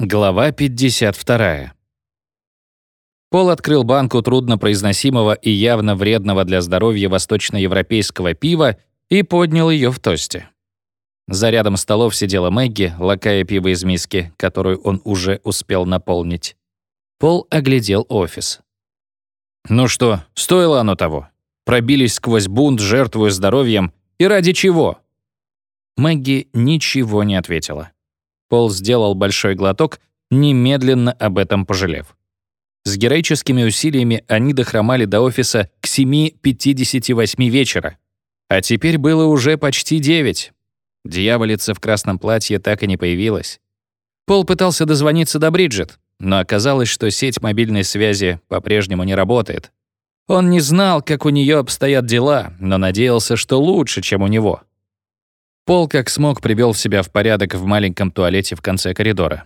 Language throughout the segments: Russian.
Глава 52. Пол открыл банку труднопроизносимого и явно вредного для здоровья восточноевропейского пива и поднял ее в тосте. За рядом столов сидела Мэгги, лакая пиво из миски, которую он уже успел наполнить. Пол оглядел офис. «Ну что, стоило оно того? Пробились сквозь бунт, жертвуя здоровьем. И ради чего?» Мэгги ничего не ответила. Пол сделал большой глоток, немедленно об этом пожалев. С героическими усилиями они дохромали до офиса к 7.58 вечера. А теперь было уже почти 9. Дьяволица в красном платье так и не появилась. Пол пытался дозвониться до Бриджит, но оказалось, что сеть мобильной связи по-прежнему не работает. Он не знал, как у нее обстоят дела, но надеялся, что лучше, чем у него. Пол как смог привел себя в порядок в маленьком туалете в конце коридора.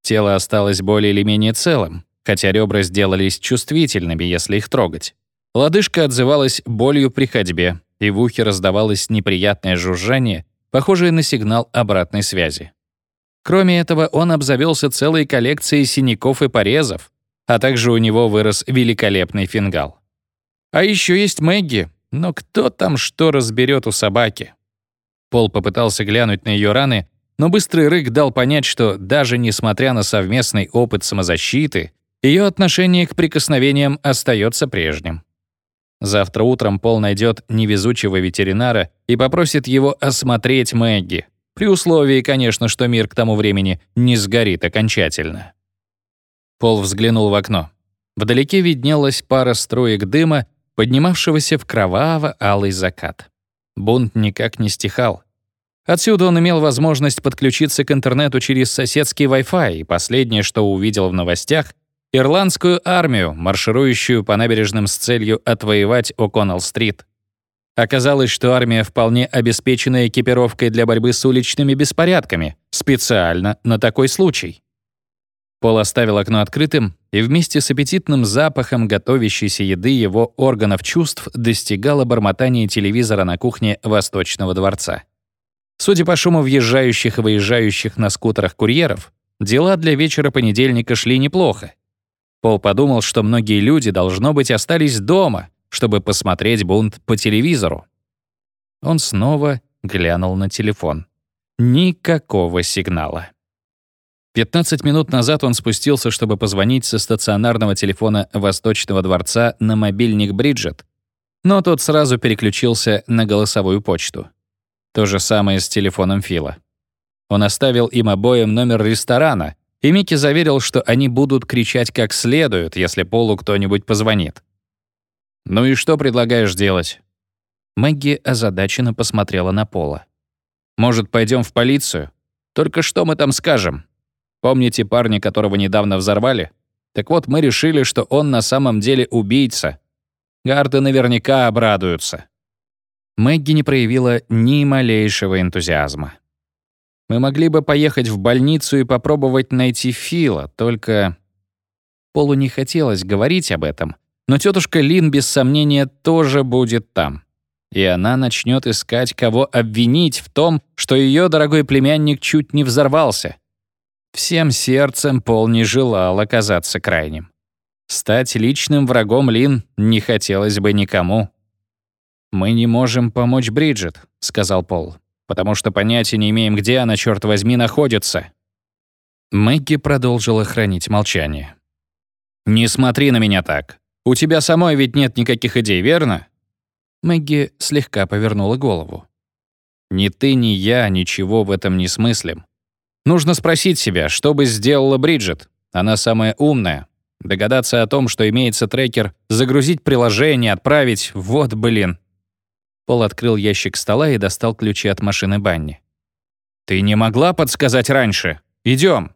Тело осталось более или менее целым, хотя ребра сделались чувствительными, если их трогать. Лодыжка отзывалась болью при ходьбе, и в ухе раздавалось неприятное жужжание, похожее на сигнал обратной связи. Кроме этого, он обзавелся целой коллекцией синяков и порезов, а также у него вырос великолепный фингал. А еще есть Мэгги, но кто там что разберет у собаки? Пол попытался глянуть на ее раны, но быстрый рык дал понять, что даже несмотря на совместный опыт самозащиты, ее отношение к прикосновениям остается прежним. Завтра утром Пол найдет невезучего ветеринара и попросит его осмотреть Мэгги, при условии, конечно, что мир к тому времени не сгорит окончательно. Пол взглянул в окно. Вдалеке виднелась пара строек дыма, поднимавшегося в кроваво-алый закат. Бунт никак не стихал. Отсюда он имел возможность подключиться к интернету через соседский Wi-Fi, и последнее, что увидел в новостях — ирландскую армию, марширующую по набережным с целью отвоевать О'Коннелл-стрит. Оказалось, что армия вполне обеспечена экипировкой для борьбы с уличными беспорядками, специально на такой случай. Пол оставил окно открытым, и вместе с аппетитным запахом готовящейся еды его органов чувств достигало бормотание телевизора на кухне Восточного дворца. Судя по шуму въезжающих и выезжающих на скутерах курьеров, дела для вечера понедельника шли неплохо. Пол подумал, что многие люди, должно быть, остались дома, чтобы посмотреть бунт по телевизору. Он снова глянул на телефон. Никакого сигнала. 15 минут назад он спустился, чтобы позвонить со стационарного телефона Восточного дворца на мобильник Бриджит, но тот сразу переключился на голосовую почту. То же самое с телефоном Фила. Он оставил им обоим номер ресторана, и Микки заверил, что они будут кричать как следует, если Полу кто-нибудь позвонит. «Ну и что предлагаешь делать?» Мэгги озадаченно посмотрела на Пола. «Может, пойдем в полицию? Только что мы там скажем?» Помните парня, которого недавно взорвали? Так вот, мы решили, что он на самом деле убийца. Гарды наверняка обрадуются». Мэгги не проявила ни малейшего энтузиазма. «Мы могли бы поехать в больницу и попробовать найти Фила, только...» Полу не хотелось говорить об этом, но тетушка Лин без сомнения тоже будет там. И она начнет искать, кого обвинить в том, что ее дорогой племянник чуть не взорвался. Всем сердцем Пол не желал оказаться крайним. Стать личным врагом Лин не хотелось бы никому. «Мы не можем помочь Бриджит», — сказал Пол, «потому что понятия не имеем, где она, черт возьми, находится». Мэгги продолжила хранить молчание. «Не смотри на меня так. У тебя самой ведь нет никаких идей, верно?» Мэгги слегка повернула голову. «Ни ты, ни я ничего в этом не смыслим. Нужно спросить себя, что бы сделала Бриджит. Она самая умная. Догадаться о том, что имеется трекер, загрузить приложение, отправить — вот блин. Пол открыл ящик стола и достал ключи от машины Банни. «Ты не могла подсказать раньше? Идем.